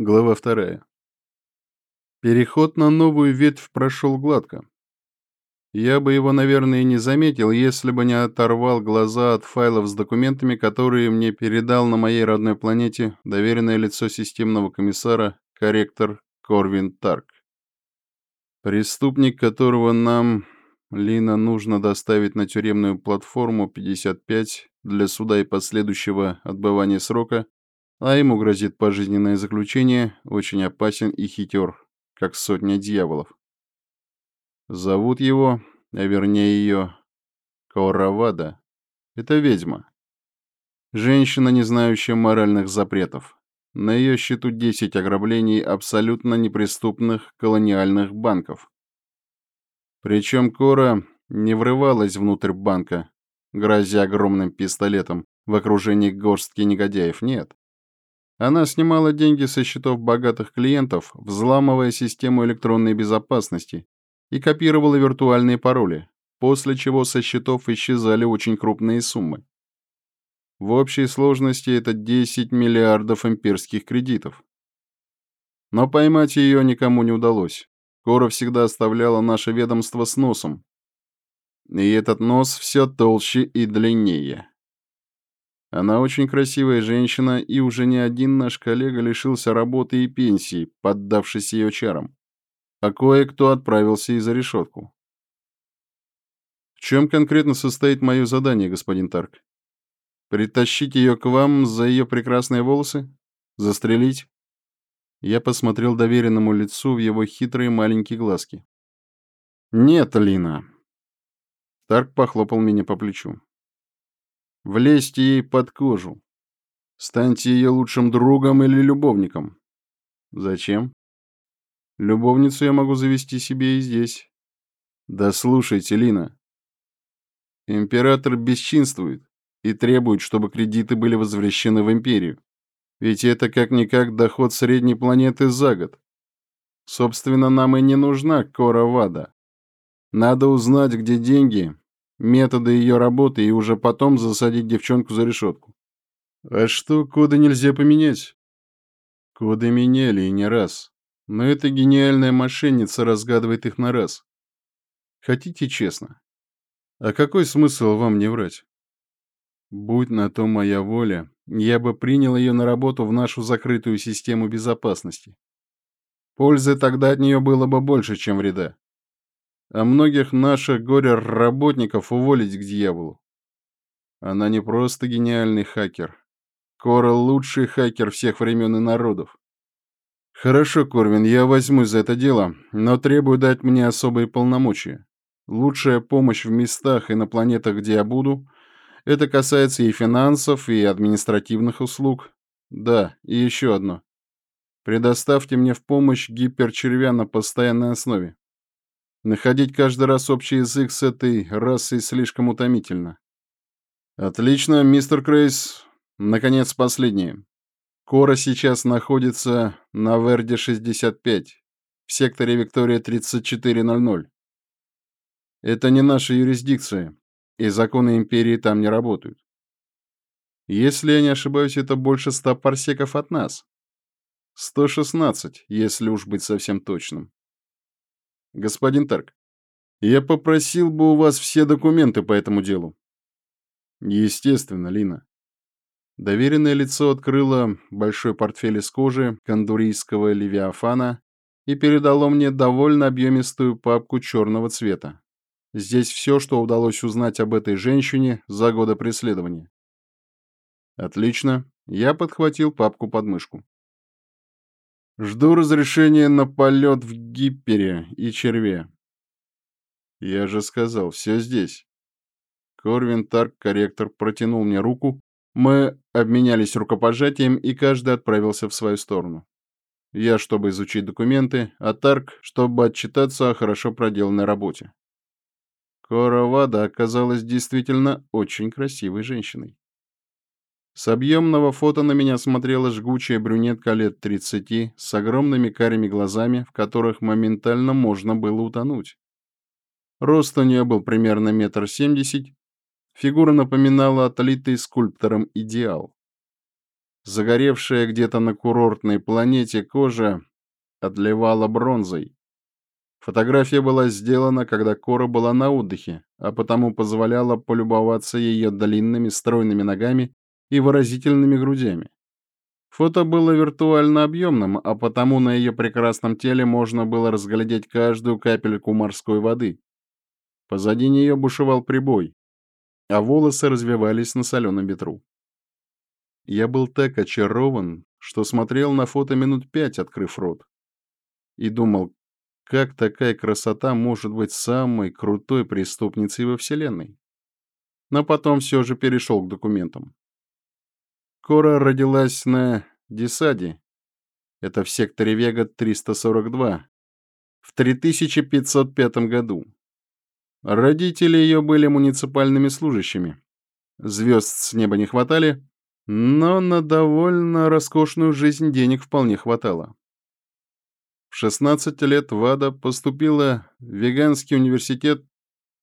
Глава вторая. Переход на новую ветвь прошел гладко. Я бы его, наверное, и не заметил, если бы не оторвал глаза от файлов с документами, которые мне передал на моей родной планете доверенное лицо системного комиссара, корректор Корвин Тарк. Преступник, которого нам, Лина, нужно доставить на тюремную платформу 55 для суда и последующего отбывания срока, а ему грозит пожизненное заключение, очень опасен и хитер, как сотня дьяволов. Зовут его, а вернее ее, Кауравада. Это ведьма. Женщина, не знающая моральных запретов. На ее счету 10 ограблений абсолютно неприступных колониальных банков. Причем Кора не врывалась внутрь банка, грозя огромным пистолетом в окружении горстки негодяев, нет. Она снимала деньги со счетов богатых клиентов, взламывая систему электронной безопасности и копировала виртуальные пароли, после чего со счетов исчезали очень крупные суммы. В общей сложности это 10 миллиардов имперских кредитов. Но поймать ее никому не удалось. Кора всегда оставляла наше ведомство с носом. И этот нос все толще и длиннее. Она очень красивая женщина, и уже не один наш коллега лишился работы и пенсии, поддавшись ее чарам. А кое-кто отправился и за решетку. В чем конкретно состоит мое задание, господин Тарк? Притащить ее к вам за ее прекрасные волосы? Застрелить? Я посмотрел доверенному лицу в его хитрые маленькие глазки. «Нет, Лина!» Тарк похлопал меня по плечу. Влезьте ей под кожу. Станьте ее лучшим другом или любовником. Зачем? Любовницу я могу завести себе и здесь. Да слушайте, Лина. Император бесчинствует и требует, чтобы кредиты были возвращены в империю. Ведь это как-никак доход средней планеты за год. Собственно, нам и не нужна Кора Вада. Надо узнать, где деньги, методы ее работы и уже потом засадить девчонку за решетку. А что, коды нельзя поменять? Коды меняли и не раз. Но эта гениальная мошенница разгадывает их на раз. Хотите честно? А какой смысл вам не врать? Будь на то моя воля, я бы принял ее на работу в нашу закрытую систему безопасности. Пользы тогда от нее было бы больше, чем вреда а многих наших горе-работников уволить к дьяволу. Она не просто гениальный хакер. Кора — лучший хакер всех времен и народов. Хорошо, Корвин, я возьмусь за это дело, но требую дать мне особые полномочия. Лучшая помощь в местах и на планетах, где я буду. Это касается и финансов, и административных услуг. Да, и еще одно. Предоставьте мне в помощь гиперчервя на постоянной основе. Находить каждый раз общий язык с этой расой слишком утомительно. Отлично, мистер Крейс. Наконец, последнее. Кора сейчас находится на Верде-65, в секторе Виктория 3400. Это не наша юрисдикция, и законы Империи там не работают. Если я не ошибаюсь, это больше ста парсеков от нас. 116, если уж быть совсем точным. Господин Тарк, я попросил бы у вас все документы по этому делу. Естественно, Лина. Доверенное лицо открыло большой портфель из кожи кондурийского левиафана и передало мне довольно объемистую папку черного цвета. Здесь все, что удалось узнать об этой женщине за годы преследования. Отлично. Я подхватил папку под мышку. Жду разрешения на полет в Гиппере и Черве. Я же сказал, все здесь. Корвин Тарк, корректор, протянул мне руку. Мы обменялись рукопожатием, и каждый отправился в свою сторону. Я, чтобы изучить документы, а Тарк, чтобы отчитаться о хорошо проделанной работе. Коровада оказалась действительно очень красивой женщиной. С объемного фото на меня смотрела жгучая брюнетка лет 30 с огромными карими глазами, в которых моментально можно было утонуть. Рост у нее был примерно метр семьдесят, фигура напоминала отлитый скульптором идеал. Загоревшая где-то на курортной планете кожа отливала бронзой. Фотография была сделана, когда Кора была на отдыхе, а потому позволяла полюбоваться ее длинными стройными ногами и выразительными грудями. Фото было виртуально объемным, а потому на ее прекрасном теле можно было разглядеть каждую капельку морской воды. Позади нее бушевал прибой, а волосы развивались на соленом ветру. Я был так очарован, что смотрел на фото минут пять, открыв рот. И думал, как такая красота может быть самой крутой преступницей во Вселенной? Но потом все же перешел к документам. Кора родилась на Десаде, это в секторе Вега-342, в 3505 году. Родители ее были муниципальными служащими. Звезд с неба не хватали, но на довольно роскошную жизнь денег вполне хватало. В 16 лет Вада поступила в Веганский университет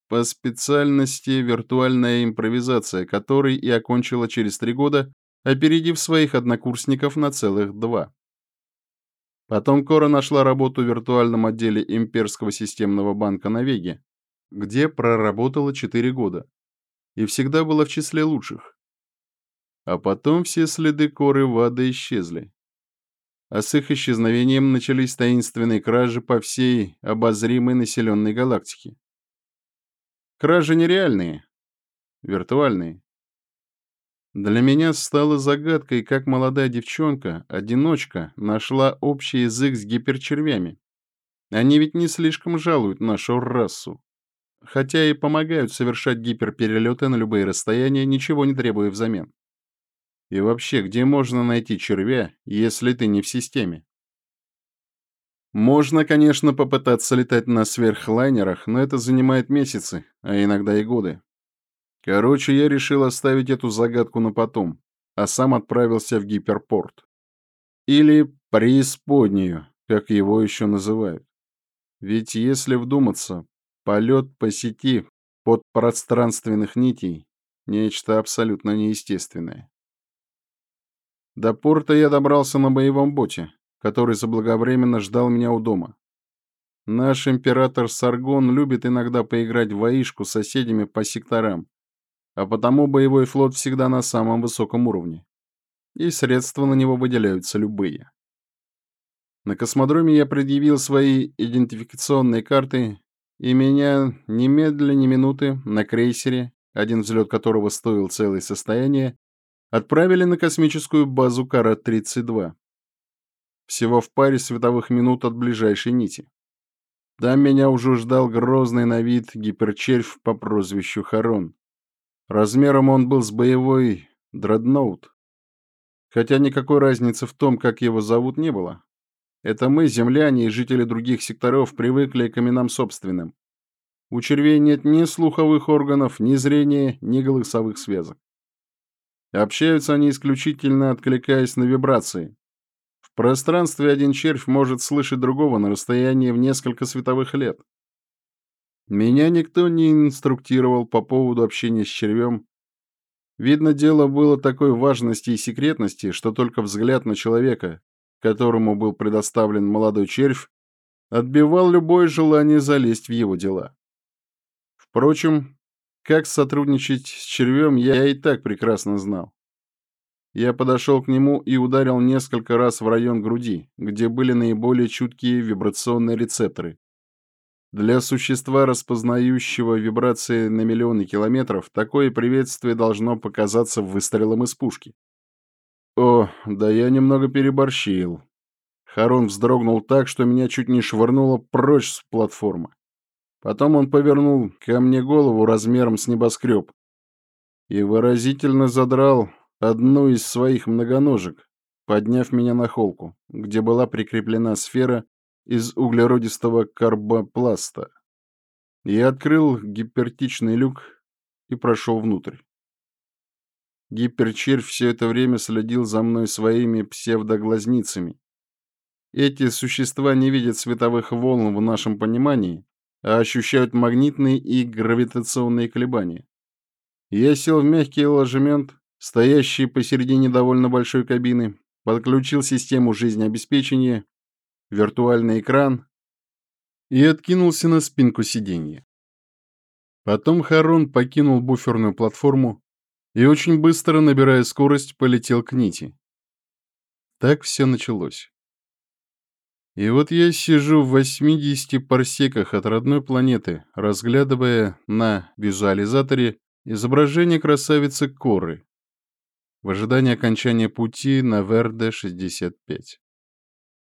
по специальности виртуальная импровизация, который и окончила через три года, опередив своих однокурсников на целых два. Потом Кора нашла работу в виртуальном отделе Имперского системного банка на Веге, где проработала четыре года и всегда была в числе лучших. А потом все следы Коры Вада исчезли а с их исчезновением начались таинственные кражи по всей обозримой населенной галактике. Кражи нереальные, виртуальные. Для меня стало загадкой, как молодая девчонка, одиночка, нашла общий язык с гиперчервями. Они ведь не слишком жалуют нашу расу. Хотя и помогают совершать гиперперелеты на любые расстояния, ничего не требуя взамен. И вообще, где можно найти червя, если ты не в системе? Можно, конечно, попытаться летать на сверхлайнерах, но это занимает месяцы, а иногда и годы. Короче, я решил оставить эту загадку на потом, а сам отправился в гиперпорт. Или преисподнюю, как его еще называют. Ведь если вдуматься, полет по сети под пространственных нитей – нечто абсолютно неестественное. До порта я добрался на боевом боте, который заблаговременно ждал меня у дома. Наш император Саргон любит иногда поиграть в воишку с соседями по секторам, а потому боевой флот всегда на самом высоком уровне. И средства на него выделяются любые. На космодроме я предъявил свои идентификационные карты, и меня немедленно ни минуты на крейсере, один взлет которого стоил целое состояние, отправили на космическую базу Кара-32. Всего в паре световых минут от ближайшей нити. Там меня уже ждал грозный на вид гиперчервь по прозвищу Харон. Размером он был с боевой дредноут. Хотя никакой разницы в том, как его зовут, не было. Это мы, земляне и жители других секторов, привыкли к именам собственным. У червей нет ни слуховых органов, ни зрения, ни голосовых связок. Общаются они исключительно откликаясь на вибрации. В пространстве один червь может слышать другого на расстоянии в несколько световых лет. Меня никто не инструктировал по поводу общения с червем. Видно, дело было такой важности и секретности, что только взгляд на человека, которому был предоставлен молодой червь, отбивал любое желание залезть в его дела. Впрочем, как сотрудничать с червем, я и так прекрасно знал. Я подошел к нему и ударил несколько раз в район груди, где были наиболее чуткие вибрационные рецепторы. Для существа, распознающего вибрации на миллионы километров, такое приветствие должно показаться выстрелом из пушки. О, да я немного переборщил. Харон вздрогнул так, что меня чуть не швырнуло прочь с платформы. Потом он повернул ко мне голову размером с небоскреб и выразительно задрал одну из своих многоножек, подняв меня на холку, где была прикреплена сфера из углеродистого карбопласта. Я открыл гипертичный люк и прошел внутрь. Гиперчервь все это время следил за мной своими псевдоглазницами. Эти существа не видят световых волн в нашем понимании, а ощущают магнитные и гравитационные колебания. Я сел в мягкий ложемент стоящий посередине довольно большой кабины, подключил систему жизнеобеспечения, виртуальный экран и откинулся на спинку сиденья. Потом Харон покинул буферную платформу и очень быстро, набирая скорость, полетел к Нити. Так все началось. И вот я сижу в 80 парсеках от родной планеты, разглядывая на визуализаторе изображение красавицы Коры в ожидании окончания пути на Верде-65.